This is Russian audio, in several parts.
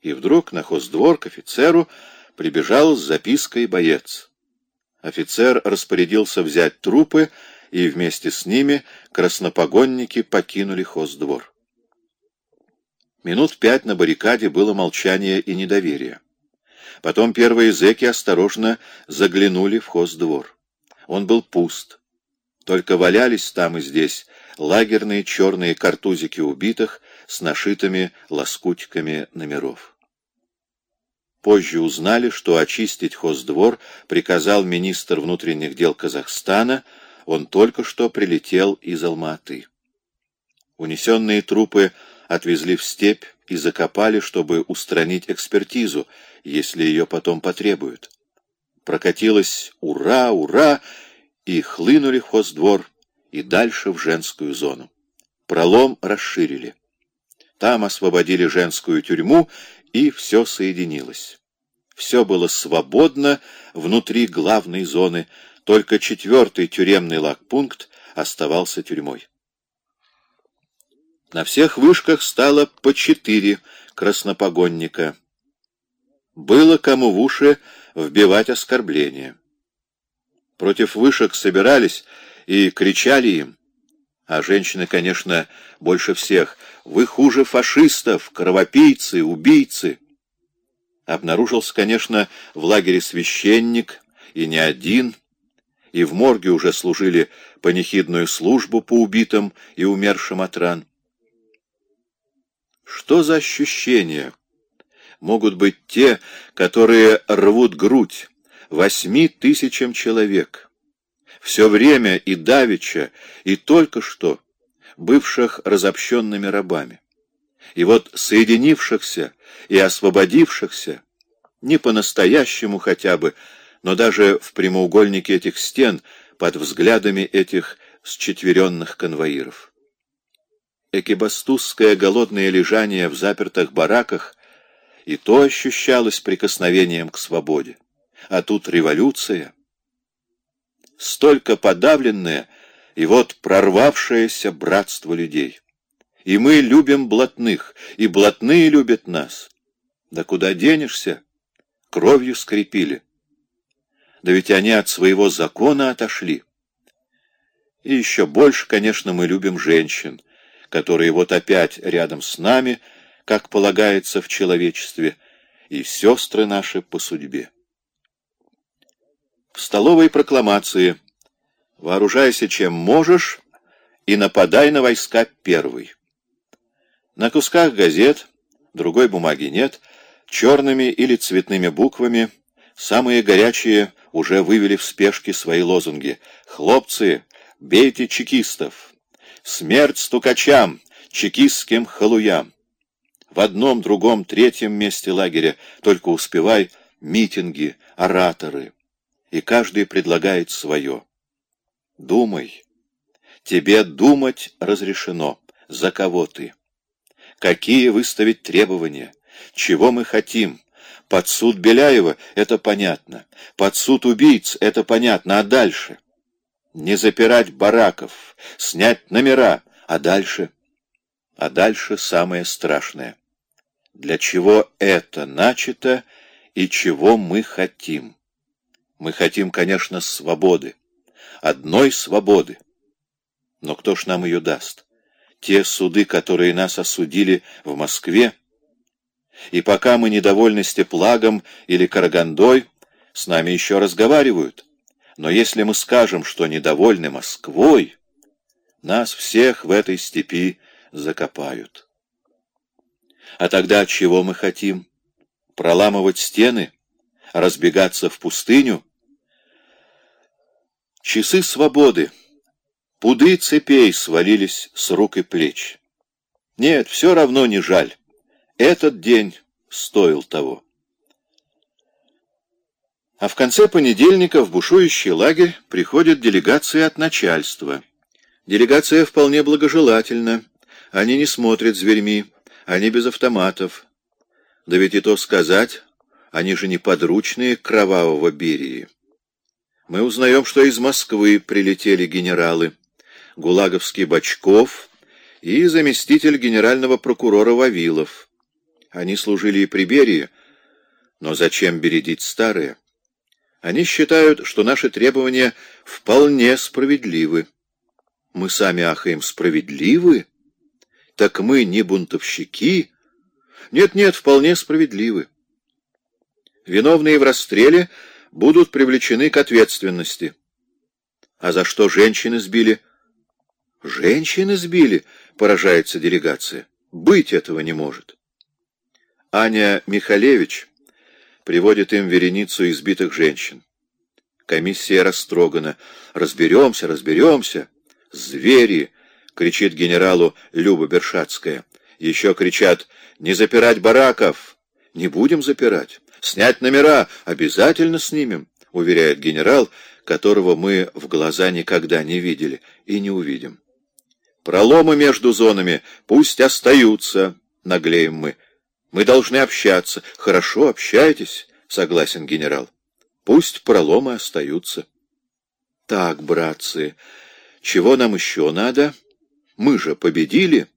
И вдруг на хоздвор к офицеру прибежал с запиской боец. Офицер распорядился взять трупы, и вместе с ними краснопогонники покинули хоздвор. Минут пять на баррикаде было молчание и недоверие. Потом первые зэки осторожно заглянули в хоздвор. Он был пуст. Только валялись там и здесь лагерные черные картузики убитых с нашитыми лоскутиками номеров. Позже узнали, что очистить хоздвор приказал министр внутренних дел Казахстана, он только что прилетел из Алматы. Унесенные трупы отвезли в степь и закопали, чтобы устранить экспертизу, если ее потом потребуют. Прокатилось «Ура! Ура!» и хлынули в хоздвор и дальше в женскую зону. Пролом расширили. Там освободили женскую тюрьму, и все соединилось. Все было свободно внутри главной зоны, только четвертый тюремный лагпункт оставался тюрьмой. На всех вышках стало по четыре краснопогонника. Было кому в уши вбивать оскорбления. Против вышек собирались и кричали им. А женщины, конечно, больше всех. Вы хуже фашистов, кровопийцы, убийцы. Обнаружился, конечно, в лагере священник, и не один, и в морге уже служили панихидную службу по убитым и умершим от ран. Что за ощущения могут быть те, которые рвут грудь восьми тысячам человек? Все время и давеча, и только что, бывших разобщенными рабами. И вот соединившихся и освободившихся, не по-настоящему хотя бы, но даже в прямоугольнике этих стен, под взглядами этих счетверенных конвоиров. Экибастузское голодное лежание в запертых бараках и то ощущалось прикосновением к свободе. А тут революция — столько подавленное и вот прорвавшееся братство людей. И мы любим блатных, и блатные любят нас. Да куда денешься? Кровью скрепили. Да ведь они от своего закона отошли. И еще больше, конечно, мы любим женщин, которые вот опять рядом с нами, как полагается в человечестве, и сестры наши по судьбе. В столовой прокламации «Вооружайся чем можешь и нападай на войска первый». На кусках газет, другой бумаги нет, черными или цветными буквами самые горячие уже вывели в спешке свои лозунги. «Хлопцы, бейте чекистов! Смерть стукачам, чекистским халуям!» В одном, другом, третьем месте лагеря только успевай митинги, ораторы — и каждый предлагает свое. Думай. Тебе думать разрешено. За кого ты? Какие выставить требования? Чего мы хотим? Под суд Беляева — это понятно. Под суд убийц — это понятно. А дальше? Не запирать бараков, снять номера. А дальше? А дальше самое страшное. Для чего это начато и чего мы хотим? Мы хотим, конечно, свободы. Одной свободы. Но кто ж нам ее даст? Те суды, которые нас осудили в Москве? И пока мы недовольны Степлагом или Карагандой, с нами еще разговаривают. Но если мы скажем, что недовольны Москвой, нас всех в этой степи закопают. А тогда чего мы хотим? Проламывать стены? Разбегаться в пустыню? Часы свободы, пуды цепей свалились с рук и плеч. Нет, все равно не жаль. Этот день стоил того. А в конце понедельника в бушующий лагерь приходит делегация от начальства. Делегация вполне благожелательна. Они не смотрят зверьми, они без автоматов. Да ведь и то сказать, они же не подручные кровавого Берии. Мы узнаем, что из Москвы прилетели генералы Гулаговский Бочков и заместитель генерального прокурора Вавилов. Они служили и при Берии, но зачем бередить старые? Они считают, что наши требования вполне справедливы. Мы сами ахаем справедливы? Так мы не бунтовщики? Нет-нет, вполне справедливы. Виновные в расстреле будут привлечены к ответственности. А за что женщины сбили? Женщины сбили, поражается делегация. Быть этого не может. Аня Михалевич приводит им вереницу избитых женщин. Комиссия растрогана. «Разберемся, разберемся!» «Звери!» — кричит генералу Люба Бершацкая. Еще кричат «Не запирать бараков!» «Не будем запирать!» «Снять номера! Обязательно снимем!» — уверяет генерал, которого мы в глаза никогда не видели и не увидим. «Проломы между зонами пусть остаются!» — наглеем мы. «Мы должны общаться!» «Хорошо, общайтесь!» — согласен генерал. «Пусть проломы остаются!» «Так, братцы!» Чего нам еще надо? Мы же победили.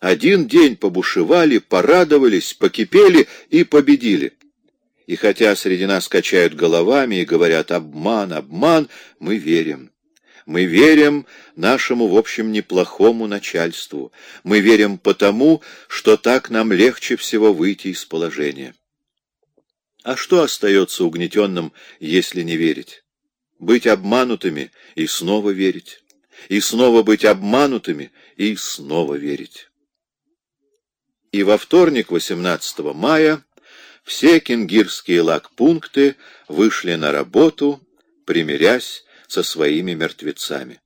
Один день побушевали, порадовались, покипели и победили. И хотя среди нас качают головами и говорят «обман, обман», мы верим. Мы верим нашему, в общем, неплохому начальству. Мы верим потому, что так нам легче всего выйти из положения. А что остается угнетенным, если не верить? Быть обманутыми и снова верить и снова быть обманутыми, и снова верить. И во вторник, 18 мая, все кенгирские лагпункты вышли на работу, примирясь со своими мертвецами.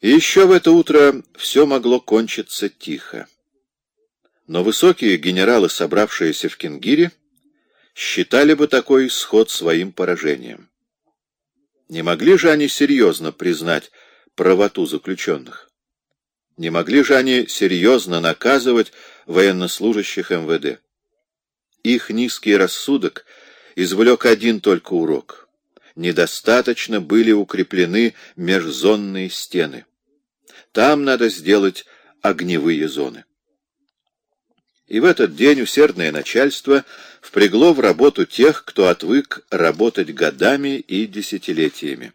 И еще в это утро все могло кончиться тихо. Но высокие генералы, собравшиеся в Кенгире, считали бы такой исход своим поражением. Не могли же они серьезно признать правоту заключенных? Не могли же они серьезно наказывать военнослужащих МВД? Их низкий рассудок извлек один только урок. Недостаточно были укреплены межзонные стены. Там надо сделать огневые зоны. И в этот день усердное начальство впрягло в работу тех, кто отвык работать годами и десятилетиями.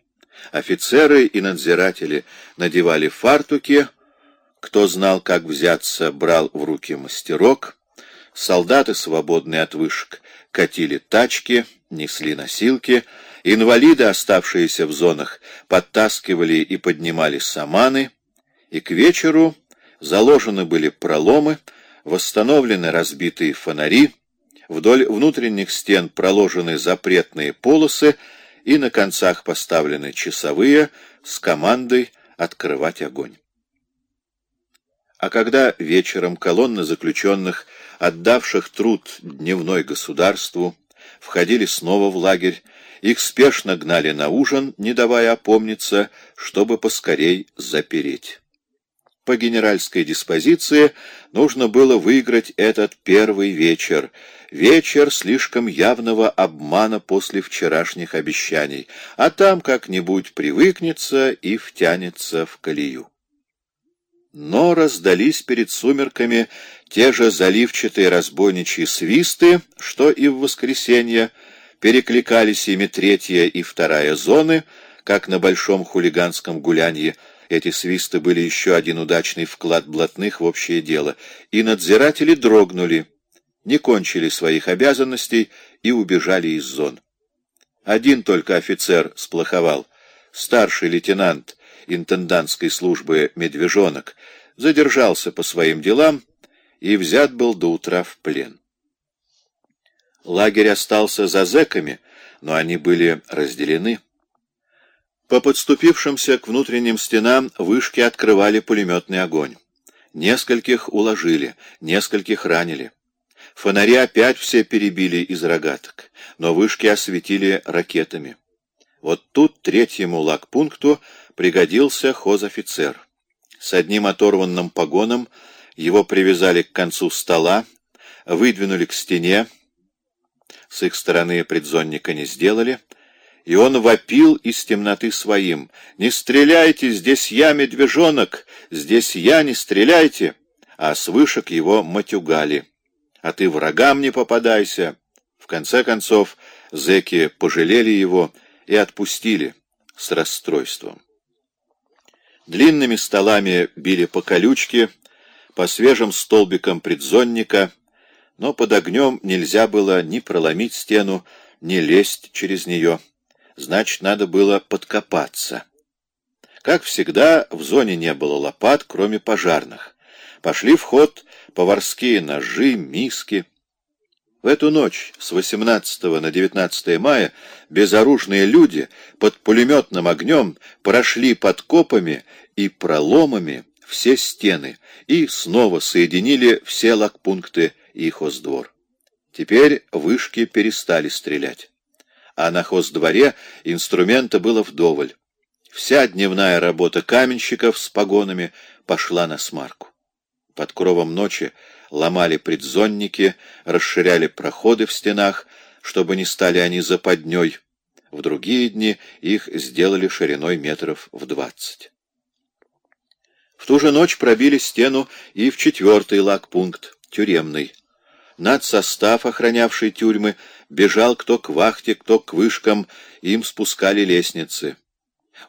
Офицеры и надзиратели надевали фартуки, кто знал, как взяться, брал в руки мастерок, солдаты, свободные от вышек, катили тачки, несли носилки, инвалиды, оставшиеся в зонах, подтаскивали и поднимали саманы, и к вечеру заложены были проломы, восстановлены разбитые фонари, вдоль внутренних стен проложены запретные полосы и на концах поставлены часовые с командой открывать огонь. А когда вечером колонна заключенных, отдавших труд дневной государству, входили снова в лагерь, их спешно гнали на ужин, не давая опомниться, чтобы поскорей запереть. По генеральской диспозиции нужно было выиграть этот первый вечер, вечер слишком явного обмана после вчерашних обещаний, а там как-нибудь привыкнется и втянется в колею. Но раздались перед сумерками те же заливчатые разбойничьи свисты, что и в воскресенье, перекликались ими третья и вторая зоны, как на большом хулиганском гулянье, эти свисты были еще один удачный вклад блатных в общее дело, и надзиратели дрогнули, не кончили своих обязанностей и убежали из зон. Один только офицер сплоховал, старший лейтенант интендантской службы «Медвежонок», задержался по своим делам и взят был до утра в плен. Лагерь остался за зэками, но они были разделены. По подступившимся к внутренним стенам вышки открывали пулеметный огонь. Нескольких уложили, нескольких ранили. Фонари опять все перебили из рогаток, но вышки осветили ракетами. Вот тут третьему лагпункту пригодился хозофицер. С одним оторванным погоном его привязали к концу стола, выдвинули к стене, с их стороны предзонника не сделали — и он вопил из темноты своим. «Не стреляйте! Здесь я, медвежонок! Здесь я, не стреляйте!» а с вышек его матюгали. «А ты врагам не попадайся!» В конце концов, зэки пожалели его и отпустили с расстройством. Длинными столами били по колючке, по свежим столбикам предзонника, но под огнем нельзя было ни проломить стену, ни лезть через нее. Значит, надо было подкопаться. Как всегда, в зоне не было лопат, кроме пожарных. Пошли в ход поварские ножи, миски. В эту ночь с 18 на 19 мая безоружные люди под пулеметным огнем прошли под копами и проломами все стены и снова соединили все лагпункты и хоздвор. Теперь вышки перестали стрелять. А на хоздворе инструмента было вдоволь. Вся дневная работа каменщиков с погонами пошла на смарку. Под кровом ночи ломали предзонники, расширяли проходы в стенах, чтобы не стали они западней. В другие дни их сделали шириной метров в двадцать. В ту же ночь пробили стену и в четвертый лагпункт, тюремный. Над состав, охранявший тюрьмы, бежал кто к вахте, кто к вышкам, им спускали лестницы.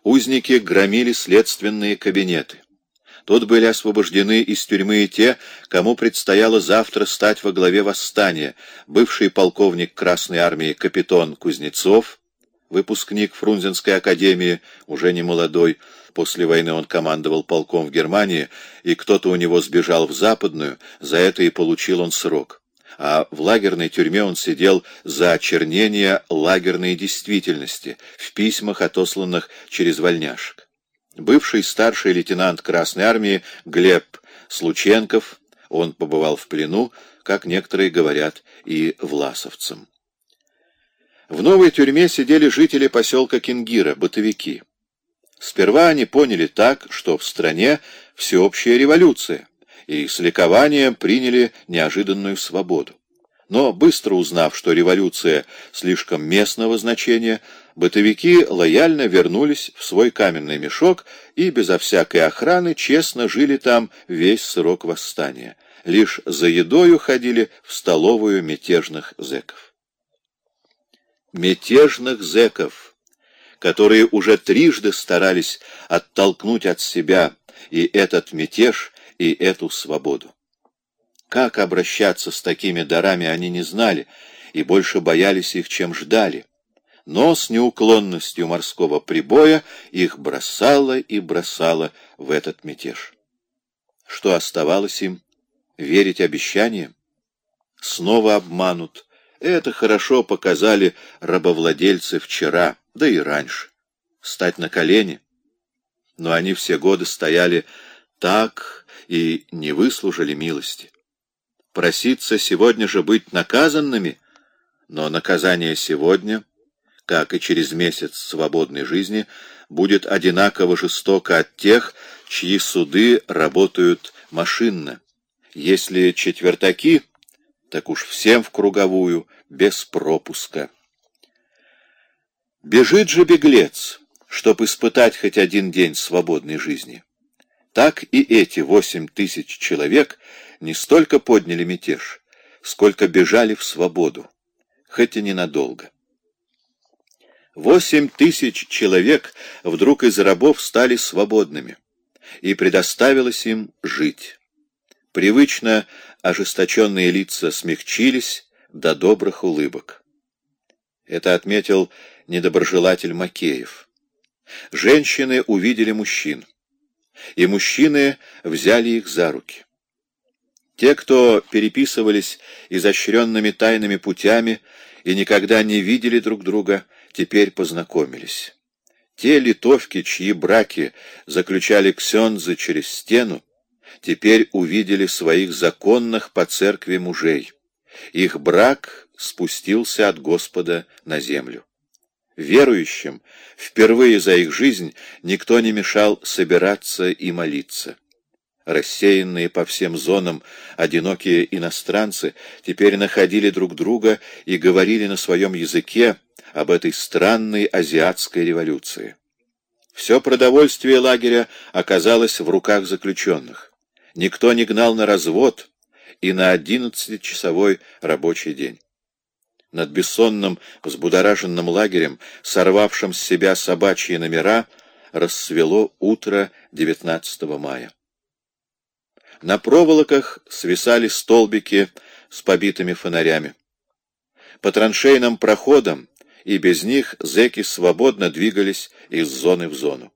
Узники громили следственные кабинеты. Тут были освобождены из тюрьмы и те, кому предстояло завтра стать во главе восстания. Бывший полковник Красной Армии капитан Кузнецов, выпускник Фрунзенской академии, уже не молодой, после войны он командовал полком в Германии, и кто-то у него сбежал в Западную, за это и получил он срок а в лагерной тюрьме он сидел за очернение лагерной действительности в письмах, отосланных через вольняшек. Бывший старший лейтенант Красной Армии Глеб Слученков, он побывал в плену, как некоторые говорят, и власовцам. В новой тюрьме сидели жители поселка Кингира, бытовики. Сперва они поняли так, что в стране всеобщая революция, и с ликованием приняли неожиданную свободу. Но, быстро узнав, что революция слишком местного значения, бытовики лояльно вернулись в свой каменный мешок и безо всякой охраны честно жили там весь срок восстания. Лишь за едою ходили в столовую мятежных зэков. Мятежных зэков, которые уже трижды старались оттолкнуть от себя и этот мятеж, и эту свободу. Как обращаться с такими дарами они не знали и больше боялись их, чем ждали. Но с неуклонностью морского прибоя их бросало и бросало в этот мятеж. Что оставалось им? Верить обещаниям? Снова обманут. Это хорошо показали рабовладельцы вчера, да и раньше. Стать на колени. Но они все годы стояли так и не выслужили милости. Проситься сегодня же быть наказанными, но наказание сегодня, как и через месяц свободной жизни, будет одинаково жестоко от тех, чьи суды работают машинно. Если четвертаки, так уж всем в круговую, без пропуска. Бежит же беглец, чтоб испытать хоть один день свободной жизни. Так и эти восемь тысяч человек не столько подняли мятеж, сколько бежали в свободу, хоть и ненадолго. Восемь тысяч человек вдруг из рабов стали свободными, и предоставилось им жить. Привычно ожесточенные лица смягчились до добрых улыбок. Это отметил недоброжелатель Макеев. Женщины увидели мужчин и мужчины взяли их за руки. Те, кто переписывались изощренными тайными путями и никогда не видели друг друга, теперь познакомились. Те литовки, чьи браки заключали ксензы через стену, теперь увидели своих законных по церкви мужей. Их брак спустился от Господа на землю. Верующим впервые за их жизнь никто не мешал собираться и молиться. Рассеянные по всем зонам одинокие иностранцы теперь находили друг друга и говорили на своем языке об этой странной азиатской революции. Все продовольствие лагеря оказалось в руках заключенных. Никто не гнал на развод и на одиннадцатичасовой рабочий день. Над бессонным, взбудораженным лагерем, сорвавшим с себя собачьи номера, рассвело утро 19 мая. На проволоках свисали столбики с побитыми фонарями. По траншейным проходам и без них зэки свободно двигались из зоны в зону.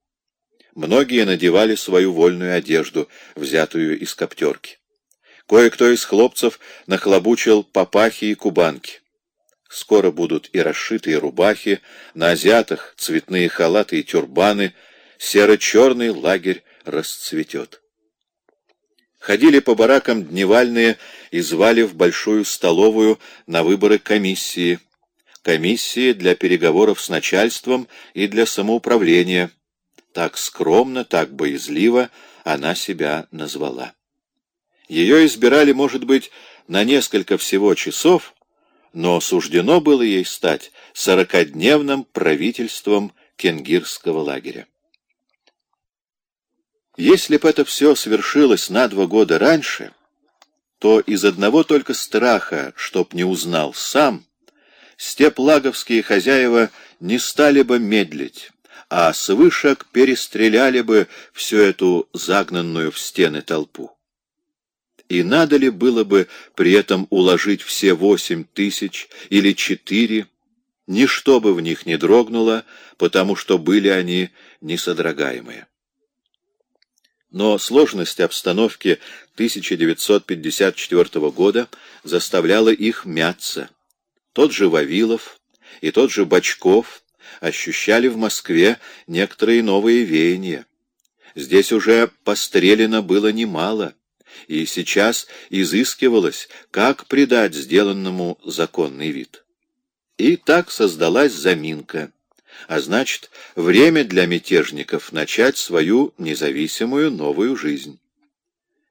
Многие надевали свою вольную одежду, взятую из коптерки. Кое-кто из хлопцев нахлобучил папахи и кубанки. Скоро будут и расшитые рубахи, на азиатах цветные халаты и тюрбаны, серо-черный лагерь расцветет. Ходили по баракам дневальные и звали в большую столовую на выборы комиссии. Комиссии для переговоров с начальством и для самоуправления. Так скромно, так боязливо она себя назвала. Ее избирали, может быть, на несколько всего часов, но суждено было ей стать сорокодневным правительством кенгирского лагеря. Если бы это все свершилось на два года раньше, то из одного только страха, чтоб не узнал сам, степлаговские хозяева не стали бы медлить, а с вышек перестреляли бы всю эту загнанную в стены толпу. И надо ли было бы при этом уложить все восемь тысяч или четыре, ничто бы в них не дрогнуло, потому что были они несодрогаемые. Но сложность обстановки 1954 года заставляла их мяться. Тот же Вавилов и тот же Бочков ощущали в Москве некоторые новые веяния. Здесь уже пострелено было немало, и сейчас изыскивалось, как придать сделанному законный вид. И так создалась заминка а значит, время для мятежников начать свою независимую новую жизнь.